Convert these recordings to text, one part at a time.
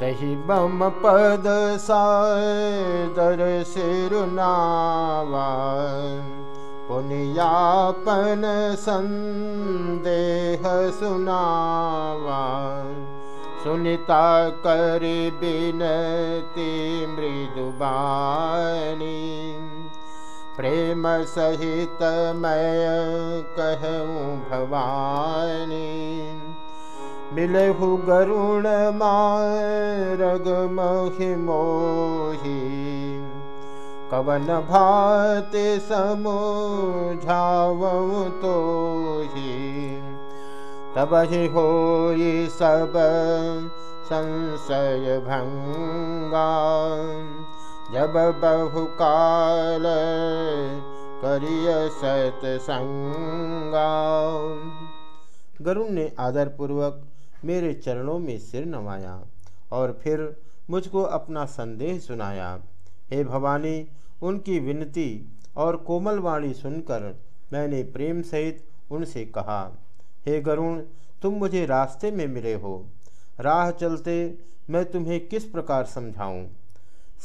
तही बम पद सादर सिरुनावा पुनियापन संदेह सुनावा सुनिता कर प्रेम सहित मैं कहूँ भवानी मिलहु गरुण मारग मोहि मोही। कवन भाति समझावं तो तब ही हो सब संशय भंगा जब बहुकाल करिय सतसंगा गरुण ने आदरपूर्वक मेरे चरणों में सिर नवाया और फिर मुझको अपना संदेह सुनाया। हे भवानी उनकी विनती और कोमल वाणी सुनकर मैंने प्रेम सहित उनसे कहा हे गरुण तुम मुझे रास्ते में मिले हो। राह चलते मैं तुम्हें किस प्रकार समझाऊं?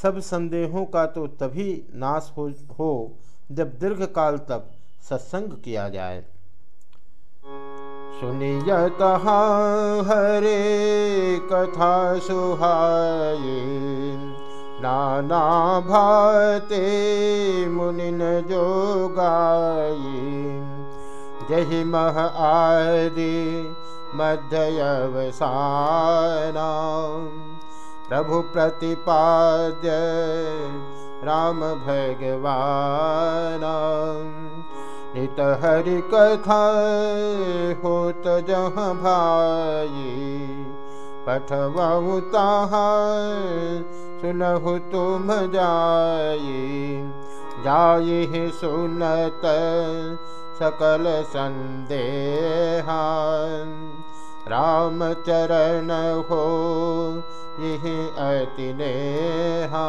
सब संदेहों का तो तभी नाश हो, हो जब दीर्घ काल तक सत्संग किया जाए। सुनियत हरे कथा सुहाये। नाना भाते मुनिन जो गाये जहि मह आदि मध्यवसाना प्रभु प्रतिपाद्य राम भगवान। नित हरि कथा हो जह भाई पठवाऊ सुनहु तुम जाई। जाई सुनत सकल संदेहा राम चरण हो यही अति नेहा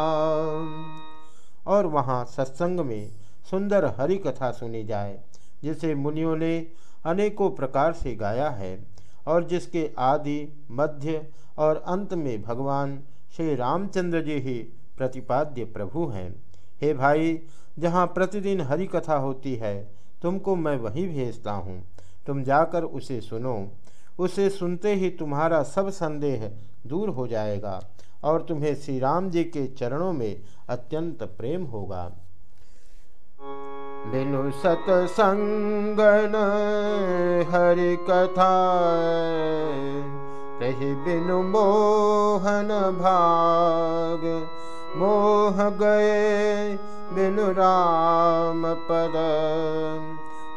और वहाँ सत्संग में सुंदर हरि कथा सुनी जाए, जिसे मुनियों ने अनेकों प्रकार से गाया है और जिसके आदि, मध्य और अंत में भगवान श्री रामचंद्र जी ही प्रतिपाद्य प्रभु हैं। हे भाई, जहाँ प्रतिदिन हरि कथा होती है, तुमको मैं वहीं भेजता हूँ। तुम जाकर उसे सुनो। उसे सुनते ही तुम्हारा सब संदेह दूर हो जाएगा और तुम्हें श्री राम जी के चरणों में अत्यंत प्रेम होगा। बिनु सतसंगन हरि कथा तही बिनु मोहन भाग। मोह गए बिनु राम पद।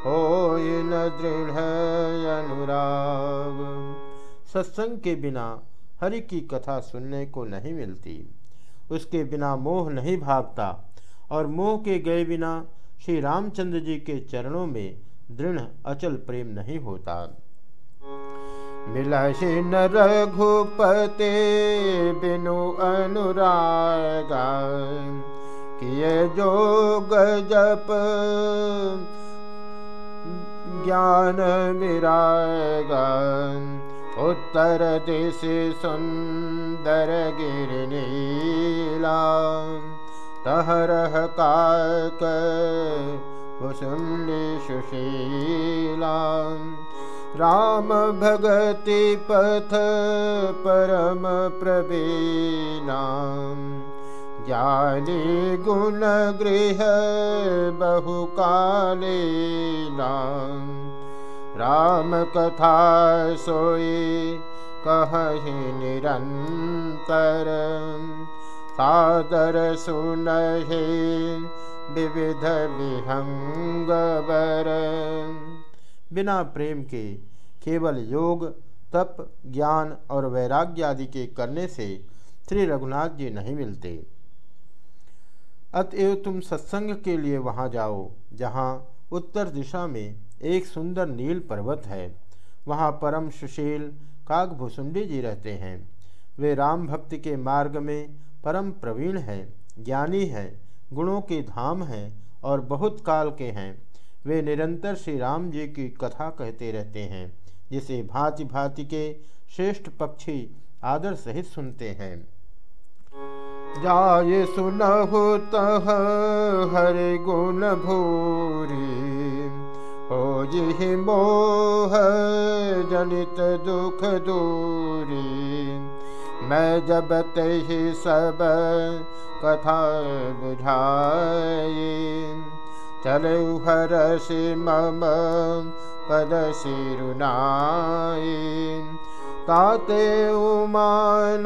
हो न दृढ़ अनुराग। सत्संग के बिना हरि की कथा सुनने को नहीं मिलती। उसके बिना मोह नहीं भागता। और मोह के गए बिना श्री रामचंद्र जी के चरणों में दृढ़, अचल प्रेम नहीं होता। मिलशिन रघुपते बिनु अनुरागा, किए जोग जप, ज्ञान मिरागा उत्तर दिश सुंदर गिरनीला तहरह काक कुसुम्नि सुशीला राम भगति पथ परम प्रवीणा ज्ञानी गुण गृह बहुकालीना राम कथा सोई कहीं निरंतर सादर सुनहे विविध विहंग बिना प्रेम के केवल योग, तप, ज्ञान और वैराग्य आदि के करने से श्री रघुनाथ जी नहीं मिलते। अतएव तुम सत्संग के लिए वहाँ जाओ, जहाँ उत्तर दिशा में एक सुंदर नील पर्वत है। वहाँ परम सुशील काकभुसुंडी जी रहते हैं। वे राम भक्ति के मार्ग में परम प्रवीण है, ज्ञानी है, गुणों के धाम हैं और बहुत काल के हैं। वे निरंतर श्री राम जी की कथा कहते रहते हैं, जिसे भांति भांति के श्रेष्ठ पक्षी आदर सहित सुनते हैं। जाय सुनहु तह हर गुण भूरी, हो जी मोह जनित दुख दूरी। मैं जब तही सब कथा बुझाई चलु मम पद सिरुनाई ताते उमान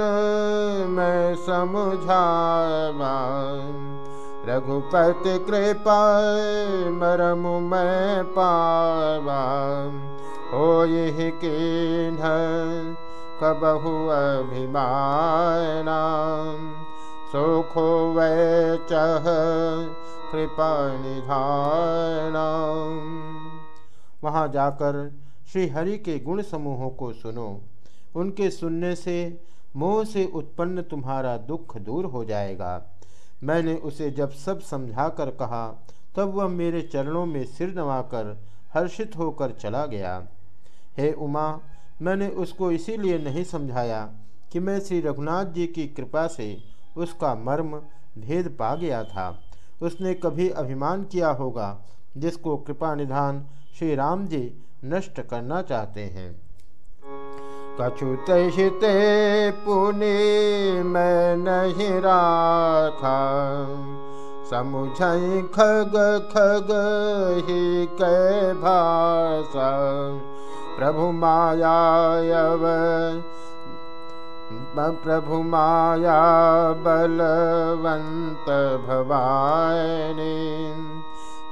मैं समझावा रघुपति कृपा मरम मैं पावा हो यही किन्ह कबहु अभिमाना। सुखो वै चह कृपा निधाना। वहाँ जाकर श्री हरि के गुण समूहों को सुनो। उनके सुनने से मोह से उत्पन्न तुम्हारा दुख दूर हो जाएगा। मैंने उसे जब सब समझा कर कहा, तब वह मेरे चरणों में सिर नवाकर हर्षित होकर चला गया। हे उमा मैंने उसको इसीलिए नहीं समझाया कि मैं श्री रघुनाथ जी की कृपा से उसका मर्म भेद पा गया था। उसने कभी अभिमान किया होगा जिसको कृपा निधान श्री राम जी नष्ट करना चाहते हैं। कछुत पुनि मैं नहीं राखा। समुझ खग खग ही कै भाषा। प्रभु मायाव प्रभु माया बलवंत भवानी।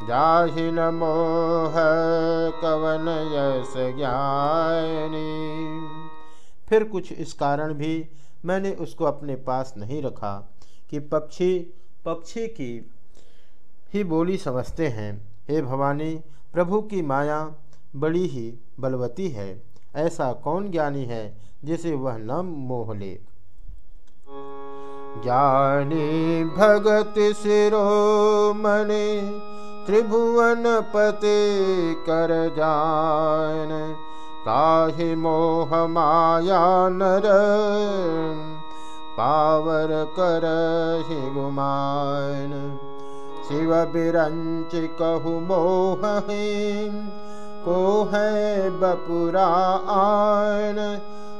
जाहि न मोह कवन यस ज्ञानी। फिर कुछ इस कारण भी मैंने उसको अपने पास नहीं रखा कि पक्षी पक्षी की ही बोली समझते हैं। हे भवानी, प्रभु की माया बड़ी ही बलवती है। ऐसा कौन ज्ञानी है जिसे वह न मोह ले? ज्ञानी भगत सिरोमणि त्रिभुवन पते कर जान। ताहि मोह माया नर, पावर कर ही गुमान। शिव बिरंच कहु मोह को है बपुरा आन,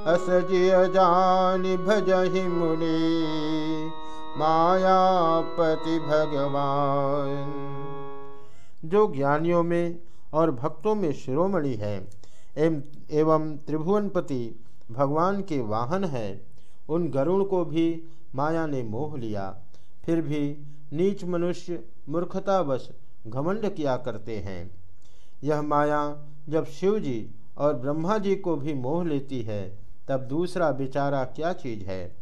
असजिय जान भजहि मुनि, मायापति भगवान। जो ज्ञानियों में और भक्तों में शिरोमणि है एवं त्रिभुवनपति भगवान के वाहन है, उन गरुण को भी माया ने मोह लिया। फिर भी नीच मनुष्य मूर्खतावश घमंड किया करते हैं। यह माया जब शिव जी और ब्रह्मा जी को भी मोह लेती है, तब दूसरा बेचारा क्या चीज़ है?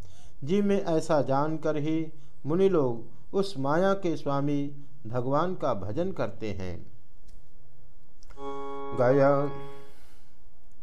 जी में ऐसा जानकर ही मुनि लोग उस माया के स्वामी भगवान का भजन करते हैं। गया